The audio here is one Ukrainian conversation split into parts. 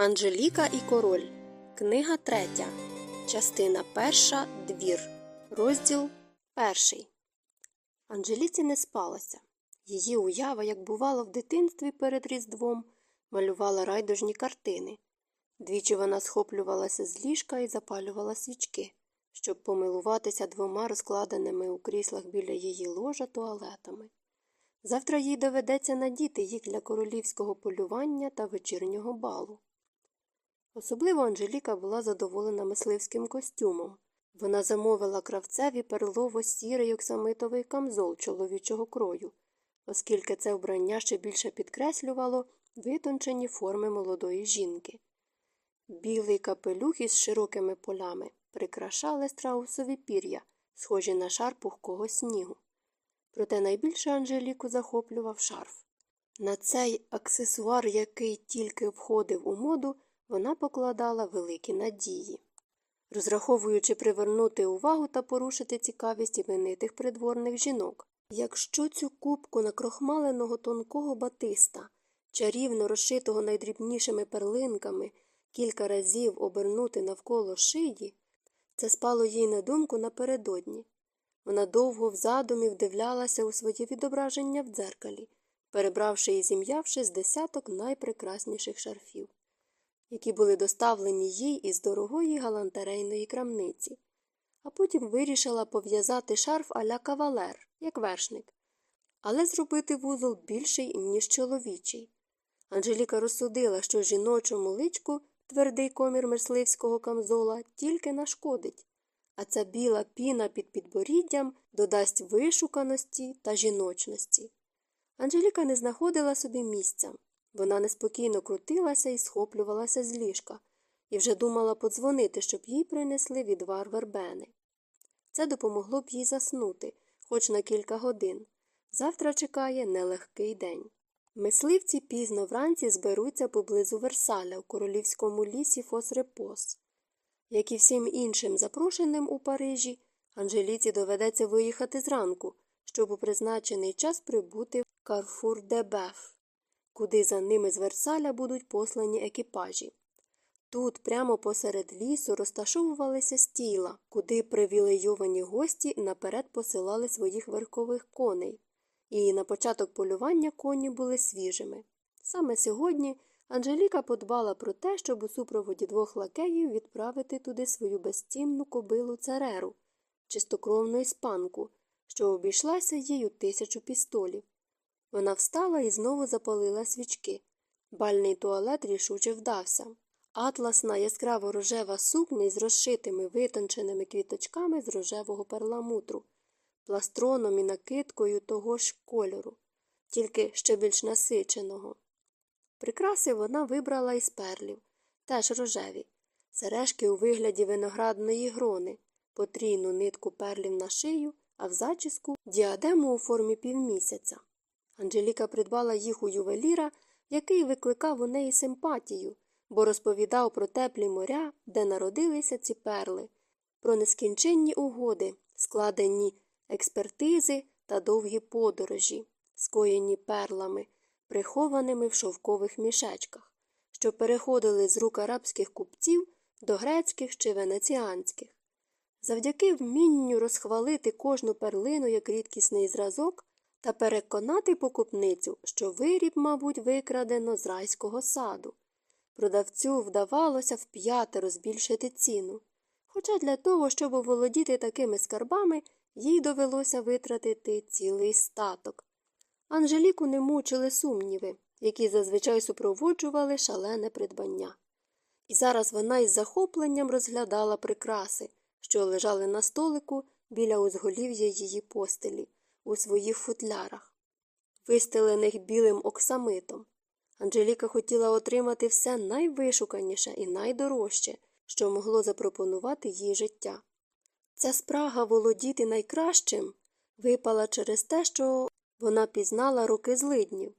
Анжеліка і король. Книга третя. Частина перша. Двір. Розділ перший. Анжеліці не спалося. Її уява, як бувало в дитинстві перед Різдвом, малювала райдужні картини. Двічі вона схоплювалася з ліжка і запалювала свічки, щоб помилуватися двома розкладеними у кріслах біля її ложа туалетами. Завтра їй доведеться надіти їх для королівського полювання та вечірнього балу. Особливо Анжеліка була задоволена мисливським костюмом. Вона замовила кравцеві перлово сірий оксамитовий камзол чоловічого крою, оскільки це вбрання ще більше підкреслювало витончені форми молодої жінки. Білий капелюх із широкими полями прикрашали страусові пір'я, схожі на шар пухкого снігу. Проте найбільше Анжеліку захоплював шарф. На цей аксесуар, який тільки входив у моду, вона покладала великі надії. Розраховуючи привернути увагу та порушити цікавість іменитих придворних жінок. Якщо цю кубку накрохмаленого тонкого батиста, чарівно розшитого найдрібнішими перлинками, кілька разів обернути навколо шиї, це спало їй на думку напередодні. Вона довго в задумі вдивлялася у своє відображення в дзеркалі, перебравши і зім'явши з десяток найпрекрасніших шарфів які були доставлені їй із дорогої галантерейної крамниці, а потім вирішила пов'язати шарф аля кавалер, як вершник, але зробити вузол більший, ніж чоловічий. Анжеліка розсудила, що жіночому личку твердий комір мисливського камзола тільки нашкодить, а ця біла піна під підборіддям додасть вишуканості та жіночності. Анжеліка не знаходила собі місця. Вона неспокійно крутилася і схоплювалася з ліжка, і вже думала подзвонити, щоб їй принесли відвар вербени. Це допомогло б їй заснути, хоч на кілька годин. Завтра чекає нелегкий день. Мисливці пізно вранці зберуться поблизу Версаля у королівському лісі Фосрепос. Як і всім іншим запрошеним у Парижі, Анжеліці доведеться виїхати зранку, щоб у призначений час прибути в Карфур де Беф куди за ними з Версаля будуть послані екіпажі. Тут, прямо посеред лісу, розташовувалися стіла, куди привілейовані гості наперед посилали своїх верхових коней, і на початок полювання коні були свіжими. Саме сьогодні Анжеліка подбала про те, щоб у супроводі двох лакеїв відправити туди свою безцінну кобилу цереру, чистокровну іспанку, що обійшлася їй у тисячу пістолів. Вона встала і знову запалила свічки. Бальний туалет рішуче вдався. Атласна яскраво рожева сукня із розшитими витонченими квіточками з рожевого перламутру, пластроном і накидкою того ж кольору, тільки ще більш насиченого. Прикраси вона вибрала із перлів, теж рожеві, сережки у вигляді виноградної грони, потрійну нитку перлів на шию, а в зачіску діадему у формі півмісяця. Анжеліка придбала їх у ювеліра, який викликав у неї симпатію, бо розповідав про теплі моря, де народилися ці перли, про нескінченні угоди, складені експертизи та довгі подорожі, скоєні перлами, прихованими в шовкових мішечках, що переходили з рук арабських купців до грецьких чи венеціанських. Завдяки вмінню розхвалити кожну перлину як рідкісний зразок та переконати покупницю, що виріб, мабуть, викрадено з райського саду. Продавцю вдавалося вп'ятеро збільшити ціну. Хоча для того, щоб оволодіти такими скарбами, їй довелося витратити цілий статок. Анжеліку не мучили сумніви, які зазвичай супроводжували шалене придбання. І зараз вона із захопленням розглядала прикраси, що лежали на столику біля узголів'я її постелі у своїх футлярах, вистелених білим оксамитом. Анжеліка хотіла отримати все найвишуканіше і найдорожче, що могло запропонувати їй життя. Ця спрага володіти найкращим випала через те, що вона пізнала роки злиднів.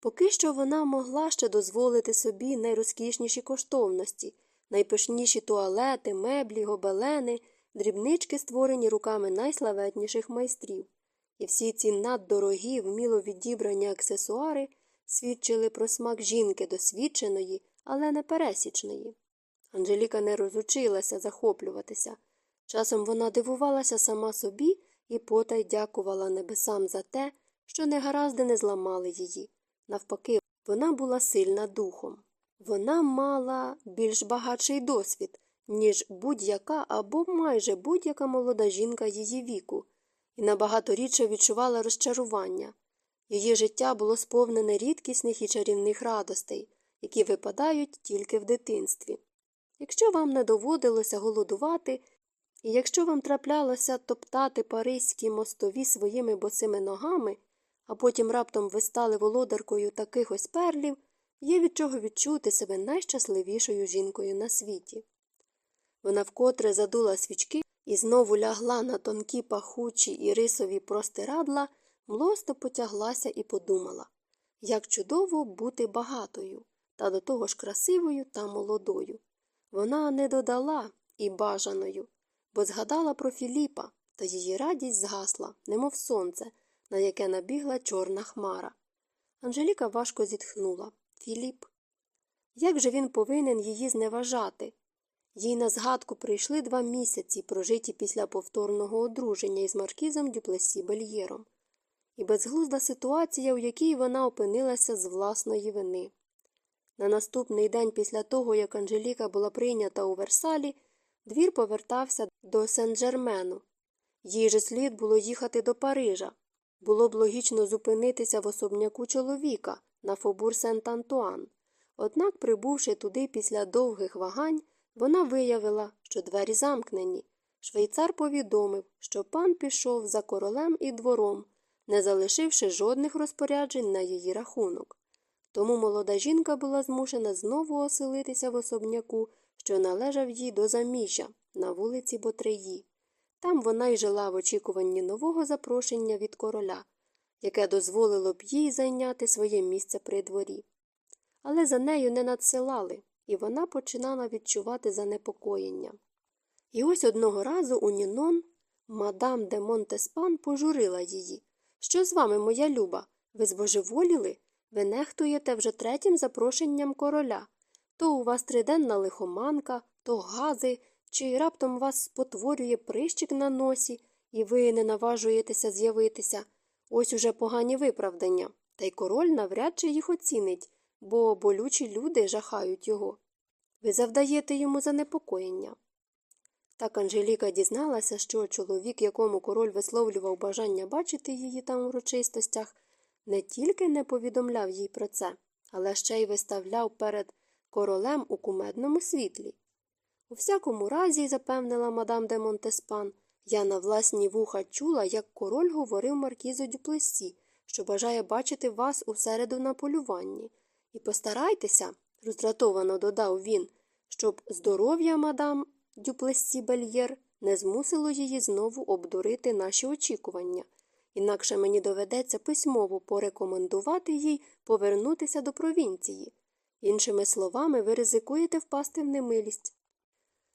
Поки що вона могла ще дозволити собі найрозкішніші коштовності, найпишніші туалети, меблі, гобелени, дрібнички, створені руками найславетніших майстрів і всі ці наддорогі, вміло відібрані аксесуари свідчили про смак жінки досвідченої, але не пересічної. Анжеліка не розучилася захоплюватися. Часом вона дивувалася сама собі і потай дякувала небесам за те, що негаразди не зламали її. Навпаки, вона була сильна духом. Вона мала більш багатший досвід, ніж будь-яка або майже будь-яка молода жінка її віку, і набагато рідше відчувала розчарування. Її життя було сповнене рідкісних і чарівних радостей, які випадають тільки в дитинстві. Якщо вам не доводилося голодувати, і якщо вам траплялося топтати паризькі мостові своїми босими ногами, а потім раптом ви стали володаркою таких ось перлів, є від чого відчути себе найщасливішою жінкою на світі. Вона вкотре задула свічки і знову лягла на тонкі пахучі і рисові простирадла, млосто потяглася і подумала як чудово бути багатою, та до того ж красивою та молодою. Вона не додала і бажаною, бо згадала про Філіпа, та її радість згасла, немов сонце, на яке набігла чорна хмара. Анжеліка важко зітхнула. Філіп. Як же він повинен її зневажати? Їй на згадку прийшли два місяці, прожиті після повторного одруження із маркізом Дюплесі Бельєром, і безглузда ситуація, у якій вона опинилася з власної вини. На наступний день після того, як Анжеліка була прийнята у Версалі, двір повертався до Сен-Джермену. Їй же слід було їхати до Парижа. Було б логічно зупинитися в особняку чоловіка на Фобур Сент-Антуан. Однак, прибувши туди після довгих вагань, вона виявила, що двері замкнені. Швейцар повідомив, що пан пішов за королем і двором, не залишивши жодних розпоряджень на її рахунок. Тому молода жінка була змушена знову оселитися в особняку, що належав їй до заміжжя на вулиці Ботреї. Там вона й жила в очікуванні нового запрошення від короля, яке дозволило б їй зайняти своє місце при дворі. Але за нею не надсилали, і вона починала відчувати занепокоєння. І ось одного разу у Нінон мадам де Монтеспан пожурила її. Що з вами, моя люба? Ви збожеволіли? Ви нехтуєте вже третім запрошенням короля. То у вас триденна лихоманка, то гази, чи раптом вас спотворює прищик на носі, і ви не наважуєтеся з'явитися. Ось уже погані виправдання, та й король навряд чи їх оцінить, бо болючі люди жахають його. Ви завдаєте йому занепокоєння. Так Анжеліка дізналася, що чоловік, якому король висловлював бажання бачити її там урочистостях, не тільки не повідомляв їй про це, але ще й виставляв перед королем у кумедному світлі. У всякому разі, запевнила мадам де Монтеспан, я на власні вуха чула, як король говорив маркізу Дюплесі, що бажає бачити вас у середу на полюванні. І постарайтеся, роздратовано додав він, щоб здоров'я мадам Дюплесі Бельєр не змусило її знову обдурити наші очікування. Інакше мені доведеться письмово порекомендувати їй повернутися до провінції. Іншими словами, ви ризикуєте впасти в немилість.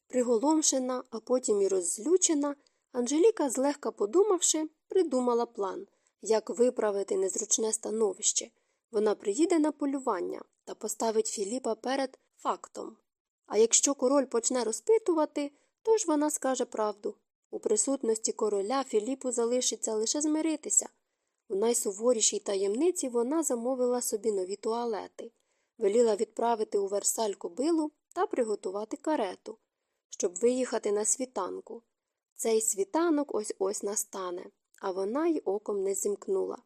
Приголомшена, а потім і роззлючена, Анжеліка, злегка подумавши, придумала план, як виправити незручне становище. Вона приїде на полювання та поставить Філіпа перед фактом. А якщо король почне розпитувати, то ж вона скаже правду. У присутності короля Філіпу залишиться лише змиритися. У найсуворішій таємниці вона замовила собі нові туалети, веліла відправити у Версаль кобилу та приготувати карету, щоб виїхати на світанку. Цей світанок ось ось настане, а вона й оком не зімкнула.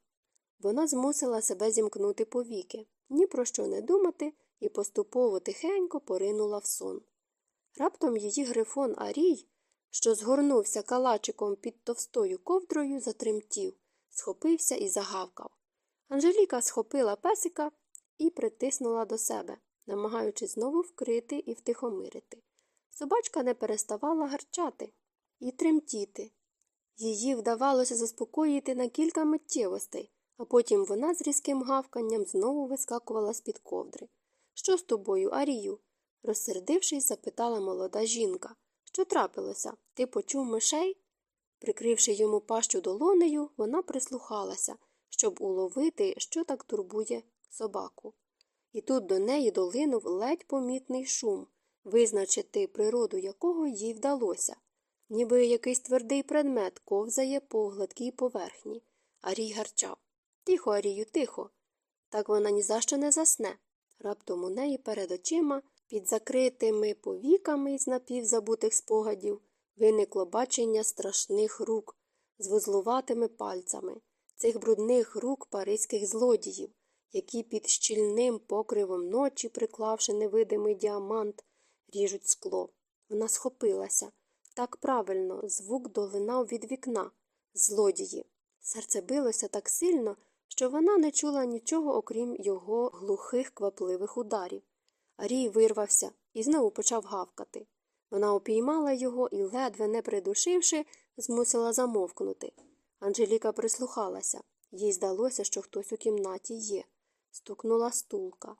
Вона змусила себе зімкнути повіки, ні про що не думати і поступово тихенько поринула в сон. Раптом її грифон Арій, що згорнувся калачиком під товстою ковдрою, затремтів, схопився і загавкав. Анжеліка схопила песика і притиснула до себе, намагаючись знову вкрити і втихомирити. Собачка не переставала гарчати і тремтіти. Її вдавалося заспокоїти на кілька миттєвостей, а потім вона з різким гавканням знову вискакувала з під ковдри. Що з тобою, Арію? розсердившись, запитала молода жінка. Що трапилося? Ти почув мишей? Прикривши йому пащу долонею, вона прислухалася, щоб уловити, що так турбує собаку. і тут до неї долинув ледь помітний шум, визначити природу якого їй вдалося, ніби якийсь твердий предмет ковзає по гладкій поверхні. Арій гарчав. Тихо, Арію, тихо. Так вона ні за що не засне. Раптом у неї перед очима, під закритими повіками з напівзабутих спогадів, виникло бачення страшних рук з вузлуватими пальцями, цих брудних рук паризьких злодіїв, які під щільним покривом ночі, приклавши невидимий діамант, ріжуть скло. Вона схопилася. Так правильно, звук долинав від вікна. Злодії. Серце билося так сильно, що вона не чула нічого, окрім його глухих квапливих ударів. Арій вирвався і знову почав гавкати. Вона опіймала його і, ледве не придушивши, змусила замовкнути. Анжеліка прислухалася. Їй здалося, що хтось у кімнаті є. Стукнула стулка.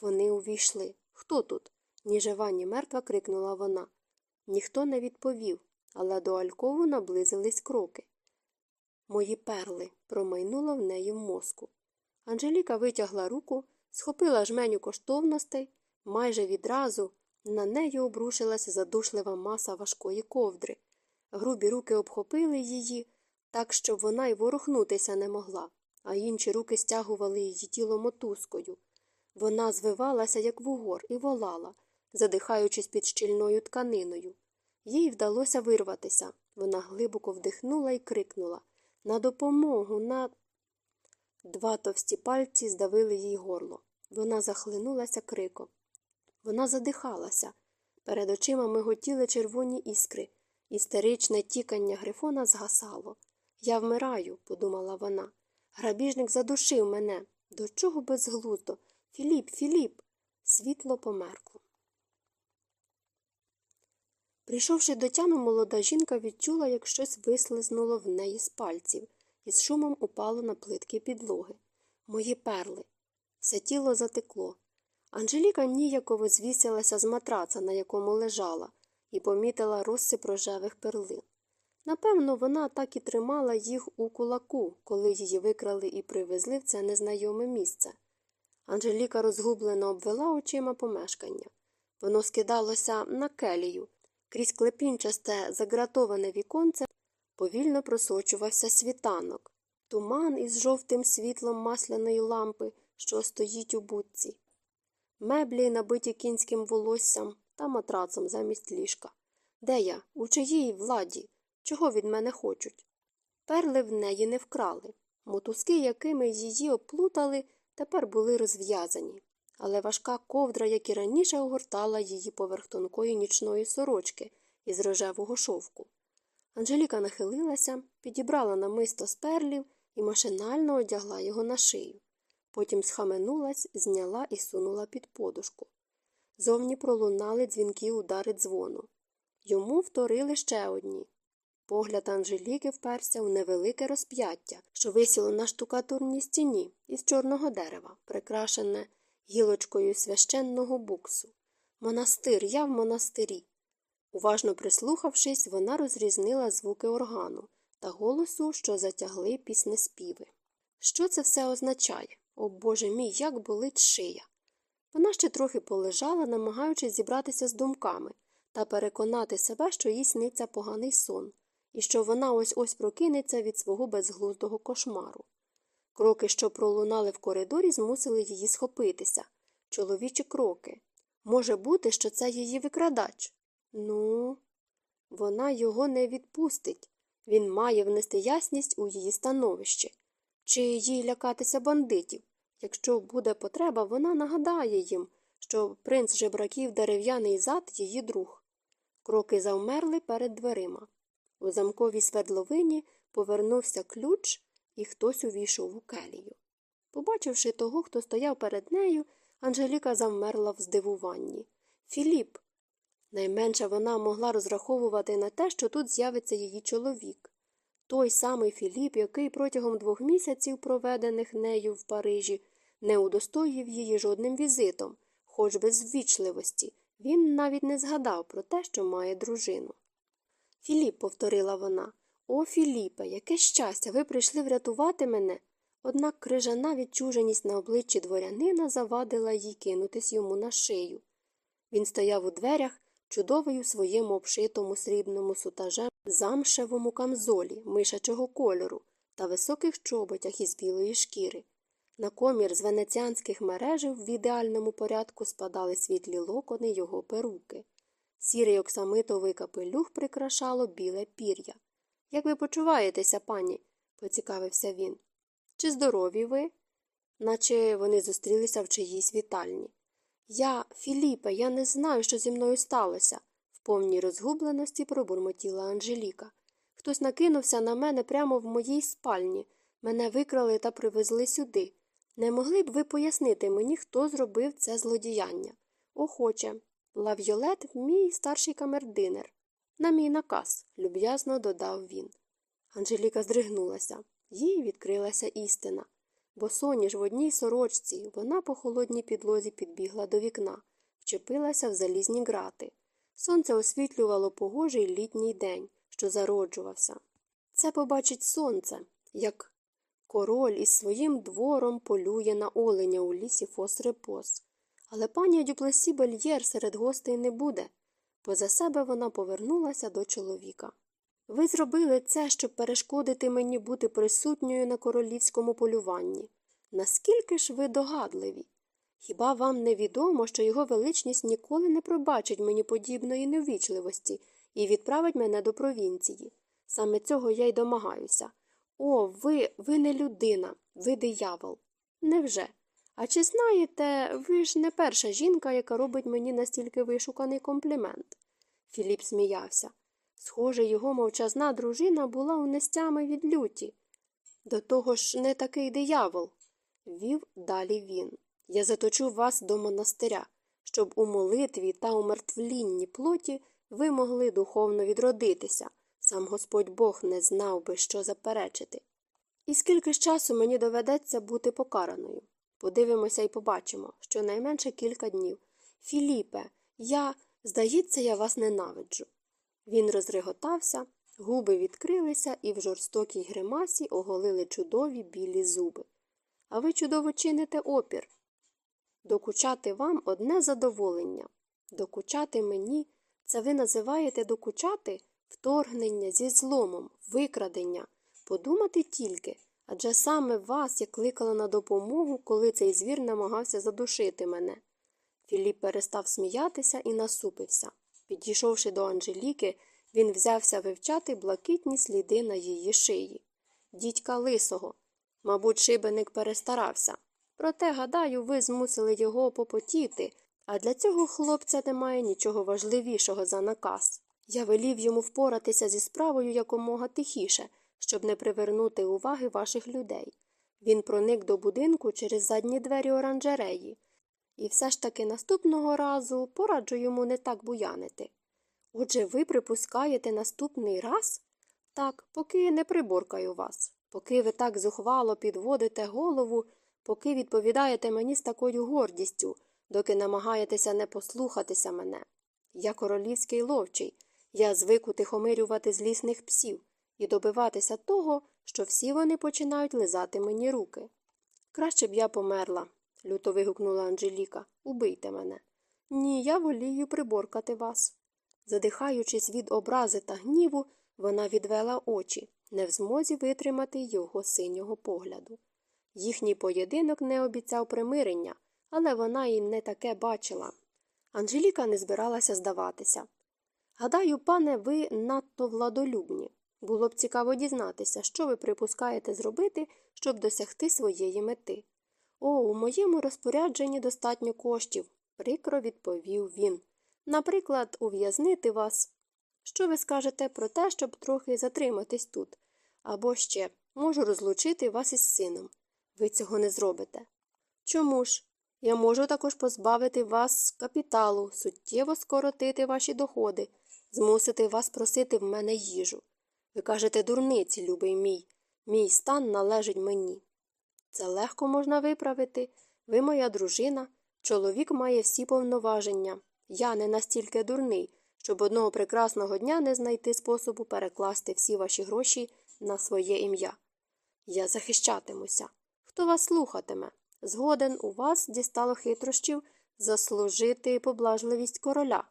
Вони увійшли. Хто тут? Ні жива, ні мертва, крикнула вона. Ніхто не відповів, але до Алькову наблизились кроки. Мої перли промайнуло в неї в мозку. Анжеліка витягла руку, схопила жменю коштовностей, майже відразу на неї обрушилася задушлива маса важкої ковдри. Грубі руки обхопили її, так що вона й ворухнутися не могла, а інші руки стягували її тіло мотузкою. Вона звивалася, як вугор, і волала, задихаючись під щільною тканиною. Їй вдалося вирватися. Вона глибоко вдихнула і крикнула На допомогу, на. Два товсті пальці здавили їй горло. Вона захлинулася криком. Вона задихалася. Перед очима миготіли червоні іскри. Істеричне тікання грифона згасало. Я вмираю, подумала вона. Грабіжник задушив мене. До чого безглуздо? Філіп, Філіп. Світло померкло. Прийшовши до тями, молода жінка відчула, як щось вислизнуло в неї з пальців, і з шумом упало на плитки підлоги. Мої перли. Все тіло затекло. Анжеліка ніяково звісилася з матраца, на якому лежала, і помітила розсип рожевих перлин. Напевно, вона так і тримала їх у кулаку, коли її викрали і привезли в це незнайоме місце. Анжеліка розгублено обвела очима помешкання. Воно скидалося на келію. Крізь клепінчасте загратоване віконце повільно просочувався світанок, туман із жовтим світлом масляної лампи, що стоїть у будці, меблі, набиті кінським волоссям та матрацом замість ліжка. Де я? У чиїй владі? Чого від мене хочуть? Перли в неї не вкрали. Мотузки, якими її оплутали, тепер були розв'язані але важка ковдра, як і раніше, огортала її поверх тонкої нічної сорочки із рожевого шовку. Анжеліка нахилилася, підібрала намисто з перлів і машинально одягла його на шию. Потім схаменулась, зняла і сунула під подушку. Зовні пролунали дзвінки удари дзвону. Йому вторили ще одні. Погляд Анжеліки вперся у невелике розп'яття, що висіло на штукатурній стіні із чорного дерева, прикрашене гілочкою священного буксу. Монастир, я в монастирі. Уважно прислухавшись, вона розрізнила звуки органу та голосу, що затягли піснеспіви. Що це все означає? О Боже мій, як болить шия. Вона ще трохи полежала, намагаючись зібратися з думками та переконати себе, що їй сниться поганий сон, і що вона ось ось прокинеться від свого безглуздого кошмару. Кроки, що пролунали в коридорі, змусили її схопитися. Чоловічі кроки. Може бути, що це її викрадач. Ну, вона його не відпустить. Він має внести ясність у її становище. Чи їй лякатися бандитів? Якщо буде потреба, вона нагадає їм, що принц жебраків дерев'яний зад її друг. Кроки завмерли перед дверима. У замковій свердловині повернувся ключ і хтось увійшов у келію. Побачивши того, хто стояв перед нею, Анжеліка завмерла в здивуванні. Філіп. Найменше вона могла розраховувати на те, що тут з'явиться її чоловік. Той самий Філіп, який протягом двох місяців, проведених нею в Парижі, не удостоїв її жодним візитом, хоч без ввічливості. Він навіть не згадав про те, що має дружину. Філіп, повторила вона, о, Філіпе, яке щастя, ви прийшли врятувати мене. Однак крижана відчуженість на обличчі дворянина завадила їй кинутись йому на шию. Він стояв у дверях, чудовий у своєму обшитому срібному сутажем замшевому камзолі мишачого кольору та високих чоботях із білої шкіри. На комір з венеціанських мережів в ідеальному порядку спадали світлі локони його перуки. Сірий оксамитовий капелюх прикрашало біле пір'я. Як ви почуваєтеся, пані? поцікавився він. Чи здорові ви? Наче вони зустрілися в чиїсь вітальні. Я, Філіпе, я не знаю, що зі мною сталося, в повній розгубленості пробурмотіла Анжеліка. Хтось накинувся на мене прямо в моїй спальні. Мене викрали та привезли сюди. Не могли б ви пояснити мені, хто зробив це злодіяння? Охоче. Лавйолет мій старший камердинер. На мій наказ, люб'язно додав він. Анжеліка здригнулася. Їй відкрилася істина. Бо соніж в одній сорочці вона по холодній підлозі підбігла до вікна, вчепилася в залізні грати. Сонце освітлювало погожий літній день, що зароджувався. Це побачить сонце, як король із своїм двором полює на оленя у лісі Фосрепос. Але пані Дюплесі Бельєр серед гостей не буде. Поза себе вона повернулася до чоловіка. Ви зробили це, щоб перешкодити мені бути присутньою на королівському полюванні. Наскільки ж ви догадливі? Хіба вам не відомо, що його величність ніколи не пробачить мені подібної невічливості і відправить мене до провінції? Саме цього я й домагаюся. О, ви, ви не людина, ви диявол. Невже? А чи знаєте, ви ж не перша жінка, яка робить мені настільки вишуканий комплімент? Філіп сміявся. Схоже, його мовчазна дружина була у нестями від люті. До того ж, не такий диявол, вів далі він. Я заточу вас до монастиря, щоб у молитві та умертвлінні плоті ви могли духовно відродитися. Сам Господь Бог не знав би, що заперечити. І скільки ж часу мені доведеться бути покараною? Подивимося і побачимо, що найменше кілька днів. Філіпе, я, здається, я вас ненавиджу. Він розреготався, губи відкрилися і в жорстокій гримасі оголили чудові білі зуби. А ви чудово чините опір. Докучати вам одне задоволення. Докучати мені це ви називаєте докучати вторгнення зі зломом, викрадення. Подумати тільки адже саме вас я кликала на допомогу, коли цей звір намагався задушити мене. Філіп перестав сміятися і насупився. Підійшовши до Анжеліки, він взявся вивчати блакитні сліди на її шиї. Дідька лисого. Мабуть, шибеник перестарався. Проте, гадаю, ви змусили його попотіти, а для цього хлопця немає нічого важливішого за наказ. Я велів йому впоратися зі справою якомога тихіше, щоб не привернути уваги ваших людей. Він проник до будинку через задні двері оранжереї, і все ж таки наступного разу пораджу йому не так буянити. Отже, ви припускаєте наступний раз? Так, поки не приборкаю вас, поки ви так зухвало підводите голову, поки відповідаєте мені з такою гордістю, доки намагаєтеся не послухатися мене. Я королівський ловчий, я звик утихомирювати злісних псів і добиватися того, що всі вони починають лизати мені руки. Краще б я померла, люто вигукнула Анжеліка. Убийте мене. Ні, я волію приборкати вас. Задихаючись від образи та гніву, вона відвела очі, не в змозі витримати його синього погляду. Їхній поєдинок не обіцяв примирення, але вона й не таке бачила. Анжеліка не збиралася здаватися. Гадаю, пане, ви надто владолюбні. Було б цікаво дізнатися, що ви припускаєте зробити, щоб досягти своєї мети. О, у моєму розпорядженні достатньо коштів, прикро відповів він. Наприклад, ув'язнити вас. Що ви скажете про те, щоб трохи затриматись тут? Або ще можу розлучити вас із сином. Ви цього не зробите. Чому ж? Я можу також позбавити вас капіталу, суттєво скоротити ваші доходи, змусити вас просити в мене їжу. Ви кажете дурниці, любий мій, мій стан належить мені. Це легко можна виправити. Ви моя дружина, чоловік має всі повноваження. Я не настільки дурний, щоб одного прекрасного дня не знайти способу перекласти всі ваші гроші на своє ім'я. Я захищатимуся. Хто вас слухатиме? Згоден у вас дістало хитрощів заслужити поблажливість короля.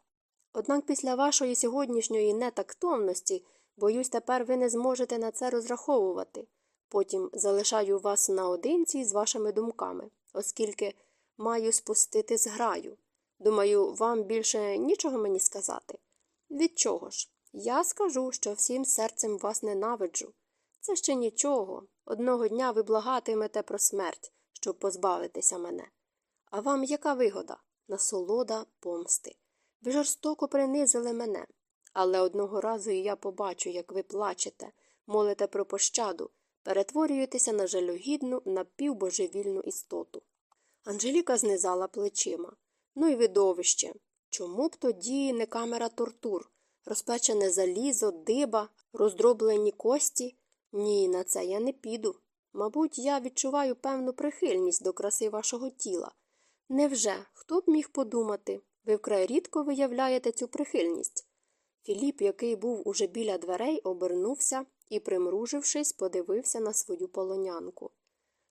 Однак після вашої сьогоднішньої нетактовності, боюсь, тепер ви не зможете на це розраховувати. Потім залишаю вас наодинці з вашими думками, оскільки маю спустити зграю. Думаю, вам більше нічого мені сказати. Від чого ж? Я скажу, що всім серцем вас ненавиджу. Це ще нічого. Одного дня ви благатимете про смерть, щоб позбавитися мене. А вам яка вигода? Насолода помсти. Ви жорстоко принизили мене. Але одного разу і я побачу, як ви плачете, молите про пощаду, перетворюєтеся на жалюгідну, напівбожевільну істоту. Анжеліка знизала плечима. Ну і видовище. Чому б тоді не камера тортур, розпечене залізо, диба, роздроблені кості? Ні, на це я не піду. Мабуть, я відчуваю певну прихильність до краси вашого тіла. Невже хто б міг подумати? Ви вкрай рідко виявляєте цю прихильність. Філіп, який був уже біля дверей, обернувся і, примружившись, подивився на свою полонянку.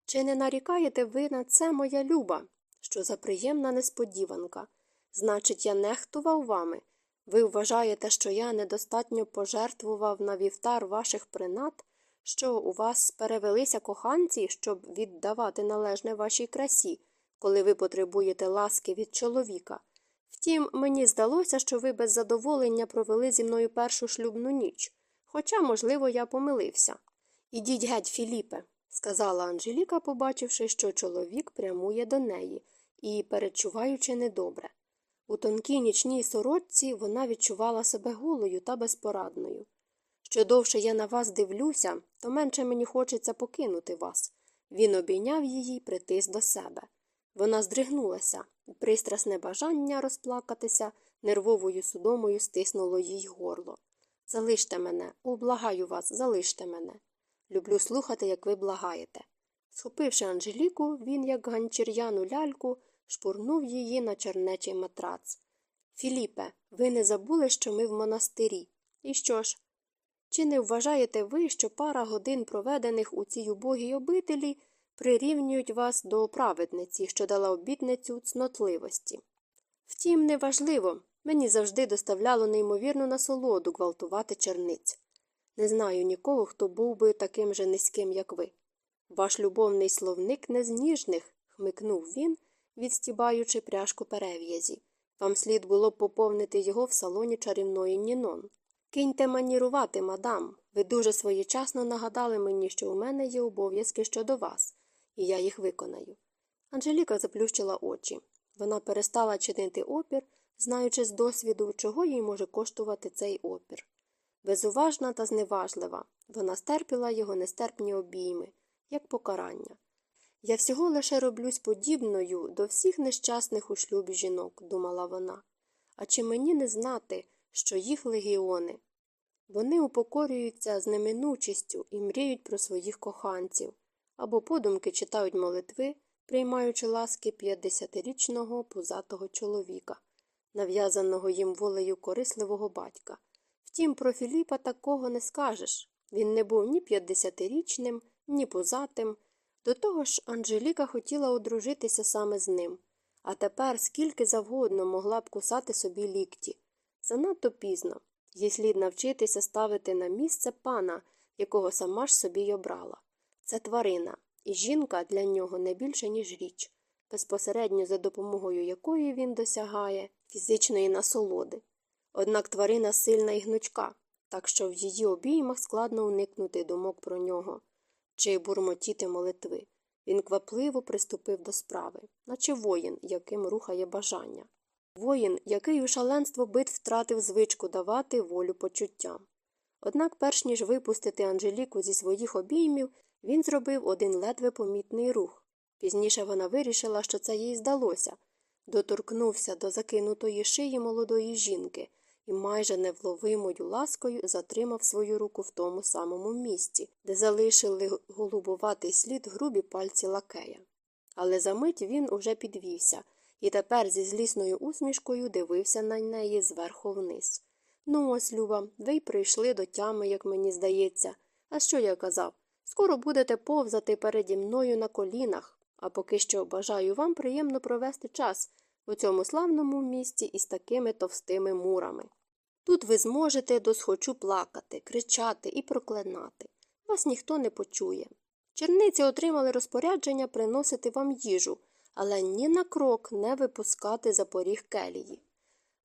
Чи не нарікаєте ви на це, моя люба? Що за приємна несподіванка. Значить, я нехтував вами. Ви вважаєте, що я недостатньо пожертвував на вівтар ваших принад, що у вас перевелися коханці, щоб віддавати належне вашій красі, коли ви потребуєте ласки від чоловіка. Втім, мені здалося, що ви без задоволення провели зі мною першу шлюбну ніч, хоча, можливо, я помилився. Ідіть геть, Філіпе, сказала Анжеліка, побачивши, що чоловік прямує до неї і перечуваючи недобре. У тонкій нічній сорочці вона відчувала себе голою та безпорадною. Що довше я на вас дивлюся, то менше мені хочеться покинути вас. Він обійняв її притис до себе. Вона здригнулася, і пристрасне бажання розплакатися нервовою судомою стиснуло їй горло. Залиште мене, о, благаю вас, залиште мене. Люблю слухати, як ви благаєте. Схопивши Анжеліку, він, як ганчір'яну ляльку, шпурнув її на чернечий матрац. Філіпе, ви не забули, що ми в монастирі. І що ж? Чи не вважаєте ви, що пара годин, проведених у цій убогій обителі, прирівнюють вас до праведниці, що дала обітницю цнотливості? Втім, неважливо, мені завжди доставляло неймовірну насолоду гвалтувати черниць. Не знаю нікого, хто був би таким же низьким, як ви. Ваш любовний словник не з ніжних, хмикнув він, відстібаючи пряжку перев'язі. Вам слід було б поповнити його в салоні чарівної Нінон. Киньте манірувати, мадам. Ви дуже своєчасно нагадали мені, що у мене є обов'язки щодо вас, і я їх виконаю. Анжеліка заплющила очі. Вона перестала чинити опір, знаючи з досвіду, чого їй може коштувати цей опір. Безуважна та зневажлива, вона стерпіла його нестерпні обійми, як покарання. Я всього лише роблюсь подібною до всіх нещасних у шлюбі жінок, думала вона. А чи мені не знати, що їх легіони? Вони упокорюються з неминучістю і мріють про своїх коханців, або подумки читають молитви, приймаючи ласки п'ятдесятирічного пузатого чоловіка, нав'язаного їм волею корисливого батька. Втім, про Філіпа такого не скажеш. Він не був ні п'ятдесятирічним, ні пузатим. До того ж, Анжеліка хотіла одружитися саме з ним, а тепер скільки завгодно могла б кусати собі лікті. Занадто пізно. Їй слід навчитися ставити на місце пана, якого сама ж собі й обрала. Це тварина, і жінка для нього не більше, ніж річ, безпосередньо за допомогою якої він досягає фізичної насолоди. Однак тварина сильна і гнучка, так що в її обіймах складно уникнути думок про нього чи бурмотіти молитви. Він квапливо приступив до справи, наче воїн, яким рухає бажання. Воїн, який у шаленство бит втратив звичку давати волю почуттям. Однак, перш ніж випустити Анжеліку зі своїх обіймів, він зробив один ледве помітний рух. Пізніше вона вирішила, що це їй здалося, доторкнувся до закинутої шиї молодої жінки і майже невловимою ласкою затримав свою руку в тому самому місці, де залишили голубуватий слід грубі пальці лакея. Але за мить він уже підвівся і тепер зі злісною усмішкою дивився на неї зверху вниз. Ну, ось, Люба, ви й прийшли до тями, як мені здається. А що я казав? Скоро будете повзати переді мною на колінах, а поки що бажаю вам приємно провести час у цьому славному місті із такими товстими мурами. Тут ви зможете досхочу плакати, кричати і проклинати. Вас ніхто не почує. Черниці отримали розпорядження приносити вам їжу, але ні на крок не випускати за поріг келії.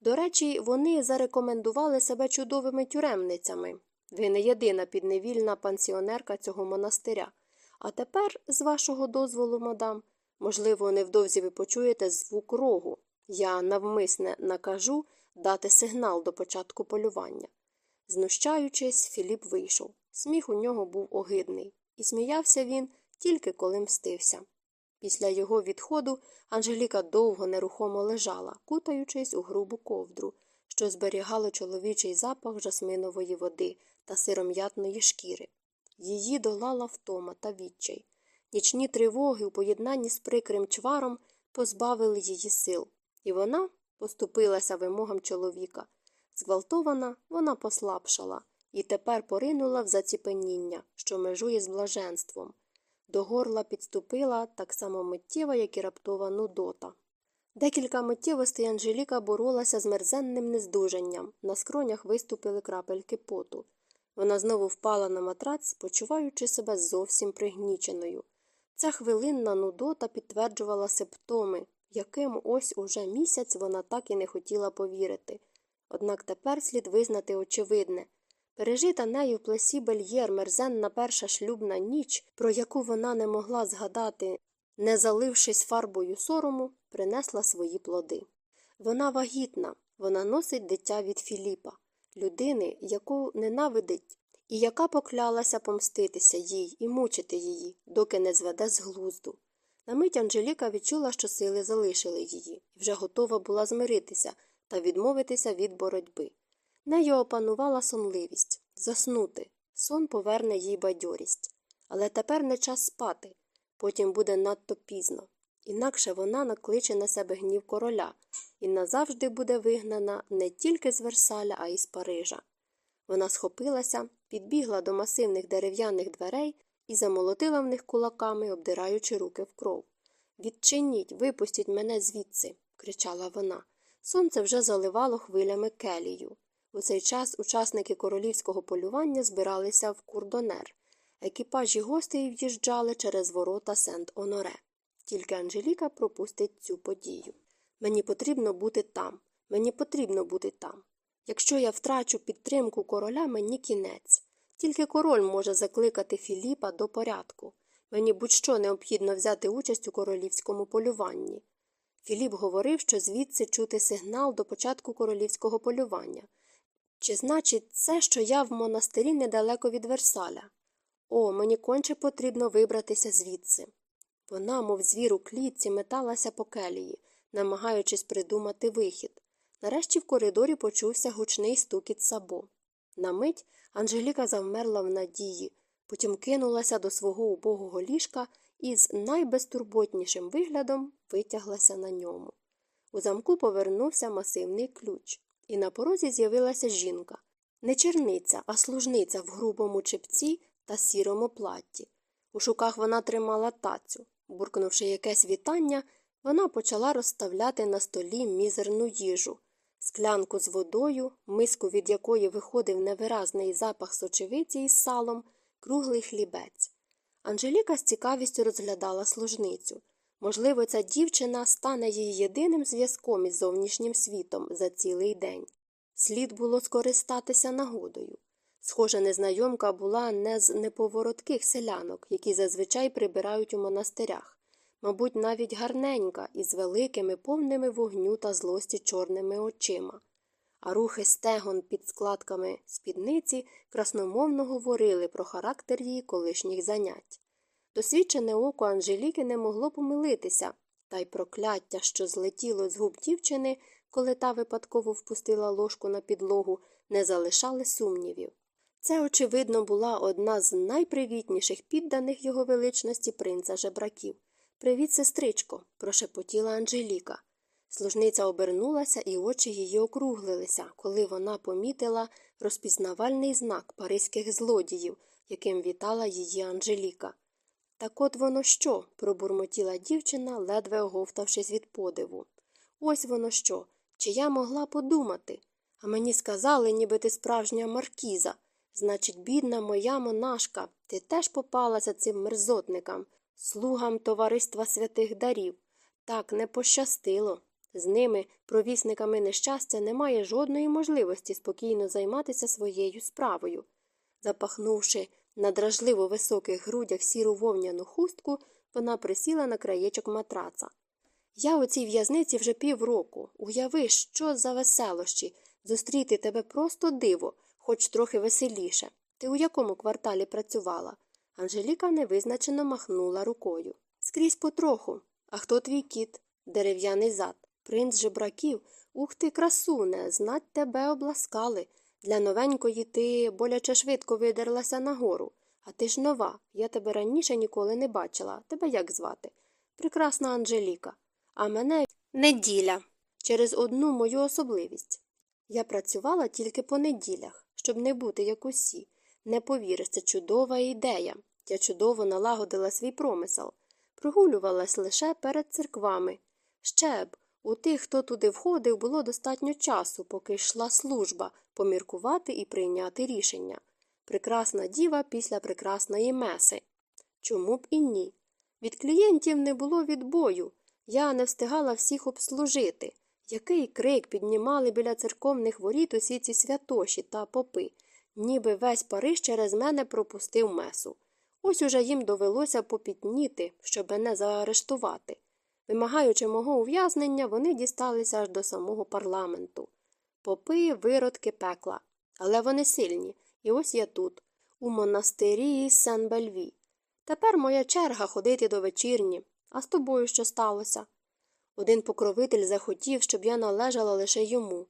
До речі, вони зарекомендували себе чудовими тюремницями. Ви не єдина підневільна пансіонерка цього монастиря. А тепер, з вашого дозволу, мадам, можливо, невдовзі ви почуєте звук рогу. Я навмисне накажу дати сигнал до початку полювання. Знущаючись, Філіп вийшов. Сміх у нього був огидний, і сміявся він тільки коли мстився. Після його відходу Анжеліка довго нерухомо лежала, кутаючись у грубу ковдру, що зберігало чоловічий запах жасминової води та сиром'ятної шкіри. Її долала втома та відчай. Нічні тривоги у поєднанні з прикрим чваром позбавили її сил, і вона поступилася вимогам чоловіка. Зґвалтована, вона послабшала і тепер поринула в заціпеніння, що межує з блаженством. До горла підступила так само миттєва, як і раптова нудота. Декілька миттєвостей Анжеліка боролася з мерзенним нездужанням, на скронях виступили крапельки поту. Вона знову впала на матрац, почуваючи себе зовсім пригніченою. Ця хвилинна нудота підтверджувала симптоми, яким ось уже місяць вона так і не хотіла повірити. Однак тепер слід визнати очевидне пережита нею в плесі Бельєр мерзенна перша шлюбна ніч, про яку вона не могла згадати, не залившись фарбою сорому, принесла свої плоди. Вона вагітна, вона носить дитя від Філіпа, людини, яку ненавидить, і яка поклялася помститися їй і мучити її, доки не зведе з глузду. На мить Анжеліка відчула, що сили залишили її, і вже готова була змиритися та відмовитися від боротьби. Нею опанувала сонливість заснути. Сон поверне їй бадьорість. Але тепер не час спати, потім буде надто пізно. Інакше вона накличе на себе гнів короля і назавжди буде вигнана не тільки з Версаля, а й з Парижа. Вона схопилася, підбігла до масивних дерев'яних дверей і замолотила в них кулаками, обдираючи руки в кров. Відчиніть, випустіть мене звідси, кричала вона. Сонце вже заливало хвилями келію. У цей час учасники королівського полювання збиралися в курдонер. Екіпажі гостей в'їжджали через ворота Сент Оноре. Тільки Анжеліка пропустить цю подію. Мені потрібно бути там. Мені потрібно бути там. Якщо я втрачу підтримку короля, мені кінець. Тільки король може закликати Філіпа до порядку. Мені будь-що необхідно взяти участь у королівському полюванні. Філіп говорив, що звідси чути сигнал до початку королівського полювання. Чи значить це, що я в монастирі недалеко від Версаля? О, мені конче потрібно вибратися звідси. Вона, мов звір у клітці, металася по келії, намагаючись придумати вихід. Нарешті в коридорі почувся гучний стукіт сабо. На мить Анжеліка завмерла в надії, потім кинулася до свого убогого ліжка і з найбезтурботнішим виглядом витяглася на ньому. У замку повернувся масивний ключ, і на порозі з'явилася жінка не черниця, а служниця в грубому чепці та сірому платті. У шуках вона тримала тацю. Буркнувши якесь вітання, вона почала розставляти на столі мізерну їжу, склянку з водою, миску, від якої виходив невиразний запах сочевиці із салом, круглий хлібець. Анжеліка з цікавістю розглядала служницю. Можливо, ця дівчина стане її єдиним зв'язком із зовнішнім світом за цілий день. Слід було скористатися нагодою. Схожа незнайомка була не з неповоротких селянок, які зазвичай прибирають у монастирях, мабуть, навіть гарненька із великими, повними вогню та злості чорними очима. А рухи стегон під складками спідниці красномовно говорили про характер її колишніх занять. Досвідчене око Анжеліки не могло помилитися, та й прокляття, що злетіло з губ дівчини, коли та випадково впустила ложку на підлогу, не залишали сумнівів. Це, очевидно, була одна з найпривітніших підданих його величності принца жебраків. Привіт, сестричко, прошепотіла Анжеліка. Служниця обернулася, і очі її округлилися, коли вона помітила розпізнавальний знак паризьких злодіїв, яким вітала її Анжеліка. Так от воно що? пробурмотіла дівчина, ледве оговтавшись від подиву. Ось воно що. Чи я могла подумати? А мені сказали, ніби ти справжня маркіза. Значить, бідна моя монашка, ти теж попалася цим мерзотникам, слугам товариства святих дарів. Так не пощастило. З ними, провісниками нещастя, немає жодної можливості спокійно займатися своєю справою. Запахнувши на дражливо високих грудях сіру вовняну хустку, вона присіла на краєчок матраца. Я у цій в'язниці вже півроку. Уяви, що за веселощі. Зустріти тебе просто диво, хоч трохи веселіше. Ти у якому кварталі працювала? Анжеліка невизначено махнула рукою. Скрізь потроху. А хто твій кіт? Дерев'яний зад. Принц жебраків. Ух ти, красуне, знать тебе обласкали. Для новенької ти боляче швидко видерлася нагору. А ти ж нова. Я тебе раніше ніколи не бачила. Тебе як звати? Прекрасна Анжеліка. А мене неділя. Через одну мою особливість. Я працювала тільки по неділях, щоб не бути як усі. Не повіриш, це чудова ідея. Я чудово налагодила свій промисел. Прогулювалась лише перед церквами. Ще б, у тих, хто туди входив, було достатньо часу, поки йшла служба, поміркувати і прийняти рішення. Прекрасна діва після прекрасної меси. Чому б і ні? Від клієнтів не було відбою. Я не встигала всіх обслужити. Який крик піднімали біля церковних воріт усі ці святоші та попи, ніби весь Париж через мене пропустив месу. Ось уже їм довелося попітніти, щоб мене заарештувати. Вимагаючи мого ув'язнення, вони дісталися аж до самого парламенту. Попи виродки пекла. Але вони сильні, і ось я тут, у монастирі сен бельві Тепер моя черга ходити до вечірні. А з тобою що сталося? Один покровитель захотів, щоб я належала лише йому.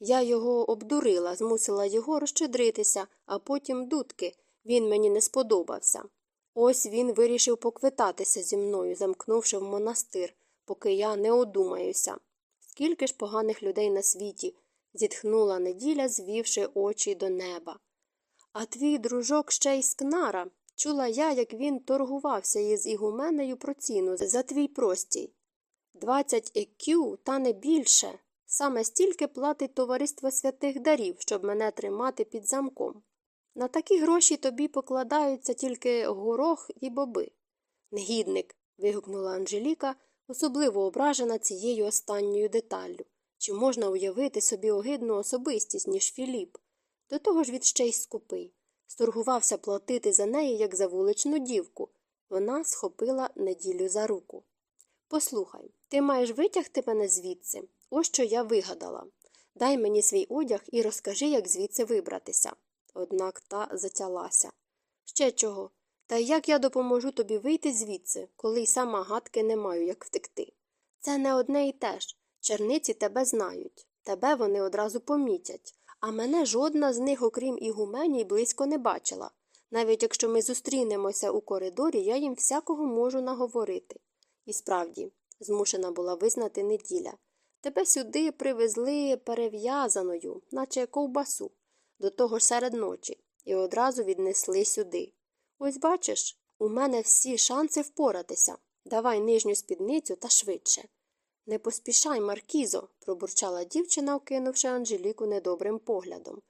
Я його обдурила, змусила його розщедритися, а потім дудки. Він мені не сподобався. Ось він вирішив поквитатися зі мною, замкнувши в монастир, поки я не одумаюся. Скільки ж поганих людей на світі, зітхнула неділя, звівши очі до неба. А твій дружок ще й скнара. Чула я, як він торгувався із ігуменею про ціну за твій простій. Двадцять екю, та не більше. Саме стільки платить товариство святих дарів, щоб мене тримати під замком. На такі гроші тобі покладаються тільки горох і боби. Негідник. вигукнула Анжеліка, особливо ображена цією останньою деталлю. Чи можна уявити собі огидну особистість, ніж Філіп? До того ж він ще й скупий. Сторгувався платити за неї, як за вуличну дівку. Вона схопила неділю за руку. Послухай, ти маєш витягти мене звідси. Ось що я вигадала. Дай мені свій одяг і розкажи, як звідси вибратися. Однак та затялася. Ще чого? Та як я допоможу тобі вийти звідси, коли й сама гадки не маю, як втекти? Це не одне і те ж. Черниці тебе знають. Тебе вони одразу помітять, а мене жодна з них, окрім ігуменій, близько не бачила. Навіть якщо ми зустрінемося у коридорі, я їм всякого можу наговорити. І справді, змушена була визнати неділя. Тебе сюди привезли перев'язаною, наче ковбасу, до того ж серед ночі, і одразу віднесли сюди. Ось бачиш, у мене всі шанси впоратися. Давай нижню спідницю та швидше. Не поспішай, Маркізо, пробурчала дівчина, окинувши Анжеліку недобрим поглядом.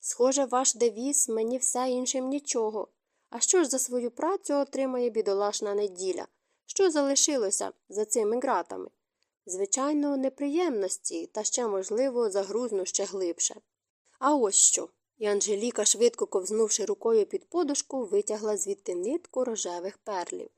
Схоже, ваш девіз мені все іншим нічого. А що ж за свою працю отримає бідолашна неділя? Що залишилося за цими ґратами? Звичайно, неприємності, та ще, можливо, загрузну ще глибше. А ось що. І Анжеліка, швидко ковзнувши рукою під подушку, витягла звідти нитку рожевих перлів.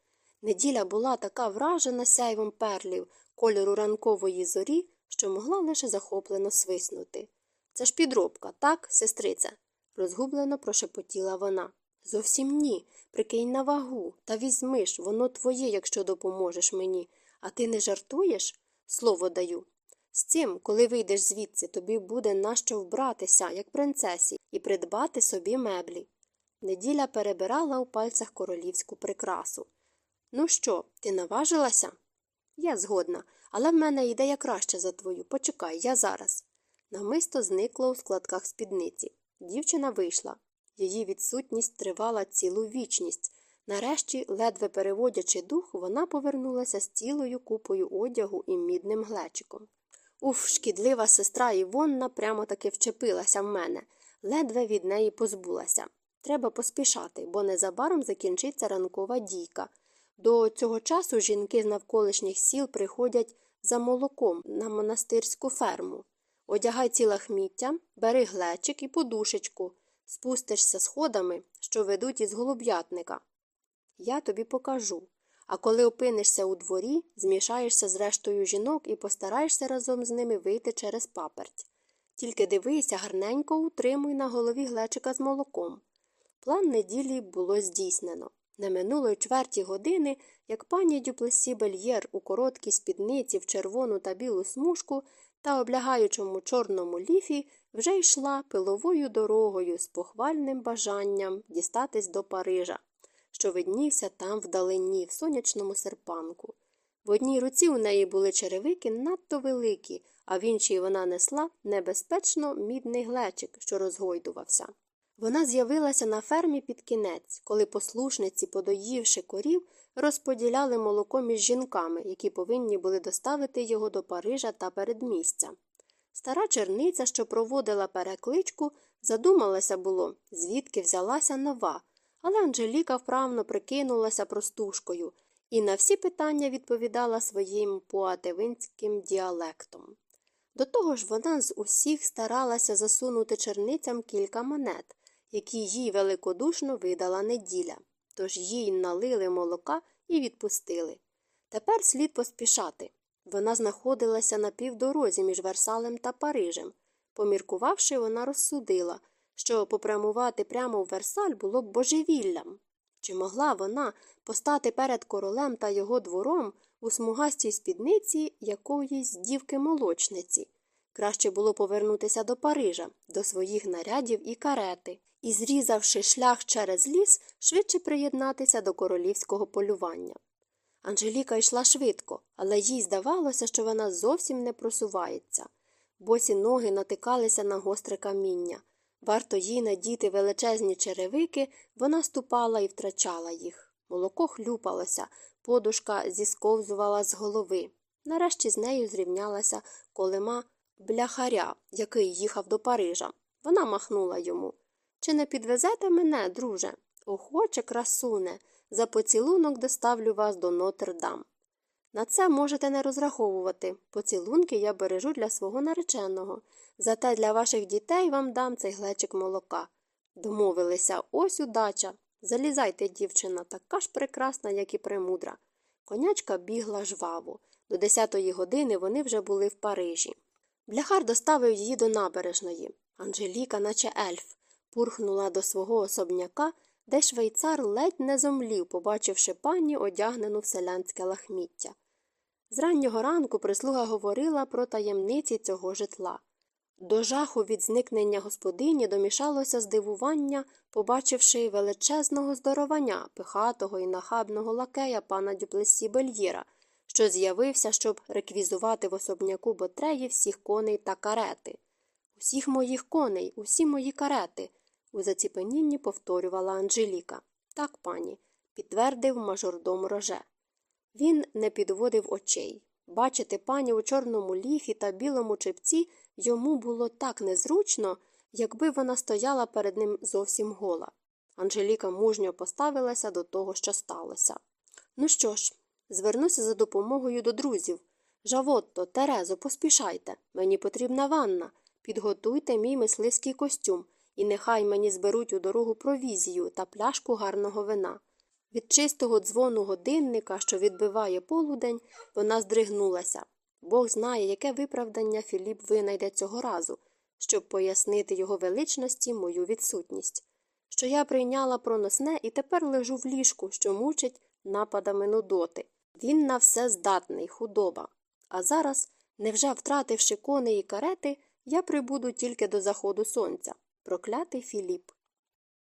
Неділя була така вражена сяйвом перлів, кольору ранкової зорі, що могла лише захоплено свиснути. Це ж підробка, так, сестриця? розгублено прошепотіла вона. Зовсім ні. Прикинь на вагу, та візьми ж, воно твоє, якщо допоможеш мені. А ти не жартуєш? Слово даю. З цим, коли вийдеш звідси, тобі буде нащо вбратися, як принцесі, і придбати собі меблі. Неділя перебирала у пальцях королівську прикрасу. Ну що, ти наважилася? Я згодна, але в мене ідея краще за твою. Почекай, я зараз. Намисто зникло у складках спідниці. Дівчина вийшла. Її відсутність тривала цілу вічність. Нарешті, ледве переводячи дух, вона повернулася з цілою купою одягу і мідним глечиком. Уф, шкідлива сестра Івонна прямо таки вчепилася в мене, ледве від неї позбулася. Треба поспішати, бо незабаром закінчиться ранкова дійка. До цього часу жінки з навколишніх сіл приходять за молоком на монастирську ферму. Одягай ці лахміття, бери глечик і подушечку, спустишся сходами, що ведуть із голуб'ятника. Я тобі покажу. А коли опинишся у дворі, змішаєшся з рештою жінок і постараєшся разом з ними вийти через паперть. Тільки дивися, гарненько утримуй на голові глечика з молоком. План неділі було здійснено. Не минуло й чверті години, як пані Дюплесі Бельєр у короткій спідниці в червону та білу смужку та облягаючому чорному ліфі вже йшла пиловою дорогою з похвальним бажанням дістатись до Парижа, що виднівся там вдалині, в сонячному серпанку. В одній руці у неї були черевики надто великі, а в іншій вона несла небезпечно мідний глечик, що розгойдувався. Вона з'явилася на фермі під кінець, коли послушниці, подоївши корів, розподіляли молоко між жінками, які повинні були доставити його до Парижа та передмістя. Стара черниця, що проводила перекличку, задумалася було, звідки взялася нова, але Анжеліка вправно прикинулася простушкою і на всі питання відповідала своїм поатевинським діалектом. До того ж вона з усіх старалася засунути черницям кілька монет, які їй великодушно видала неділя, тож їй налили молока і відпустили. Тепер слід поспішати. Вона знаходилася на півдорозі між Версалем та Парижем. Поміркувавши, вона розсудила, що попрямувати прямо в Версаль було б божевіллям. Чи могла вона постати перед королем та його двором у смугастій спідниці якоїсь дівки молочниці? Краще було повернутися до Парижа, до своїх нарядів і карети, і, зрізавши шлях через ліс, швидше приєднатися до королівського полювання. Анжеліка йшла швидко, але їй здавалося, що вона зовсім не просувається. Босі ноги натикалися на гостре каміння. Варто їй надіти величезні черевики, вона ступала і втрачала їх. Молоко хлюпалося, подушка зісковзувала з голови. Нарешті з нею зрівнялася колема бляхаря, який їхав до Парижа. Вона махнула йому. Чи не підвезете мене, друже? Охоче, красуне, за поцілунок доставлю вас до Нотр-Дам. На це можете не розраховувати. Поцілунки я бережу для свого нареченого. Зате для ваших дітей вам дам цей глечик молока. Домовилися, ось удача. Залізайте, дівчина, така ж прекрасна, як і премудра. Конячка бігла жваво. До десятої години вони вже були в Парижі. Бляхар доставив її до набережної. Анжеліка, наче ельф, пурхнула до свого особняка, де швейцар ледь не зомлів, побачивши пані, одягнену в селянське лахміття. З раннього ранку прислуга говорила про таємниці цього житла. До жаху від зникнення господині домішалося здивування, побачивши величезного здоровання, пихатого і нахабного лакея пана Дюплесі Бельєра, що з'явився, щоб реквізувати в особняку Ботреї всіх коней та карети. Усіх моїх коней, усі мої карети, у заціпенінні повторювала Анжеліка. Так, пані, підтвердив мажордом роже. Він не підводив очей. Бачити пані у чорному ліфі та білому чепці йому було так незручно, якби вона стояла перед ним зовсім гола. Анжеліка мужньо поставилася до того, що сталося. Ну що ж, звернуся за допомогою до друзів. Жавотто, Терезо, поспішайте. Мені потрібна ванна. Підготуйте мій мисливський костюм, і нехай мені зберуть у дорогу провізію та пляшку гарного вина. Від чистого дзвону годинника, що відбиває полудень, вона здригнулася. Бог знає, яке виправдання Філіп винайде цього разу, щоб пояснити його величності мою відсутність, що я прийняла проносне і тепер лежу в ліжку, що мучить нападами нудоти. Він на все здатний, худоба. А зараз, невже втративши коней і карети, я прибуду тільки до заходу сонця. Проклятий Філіп.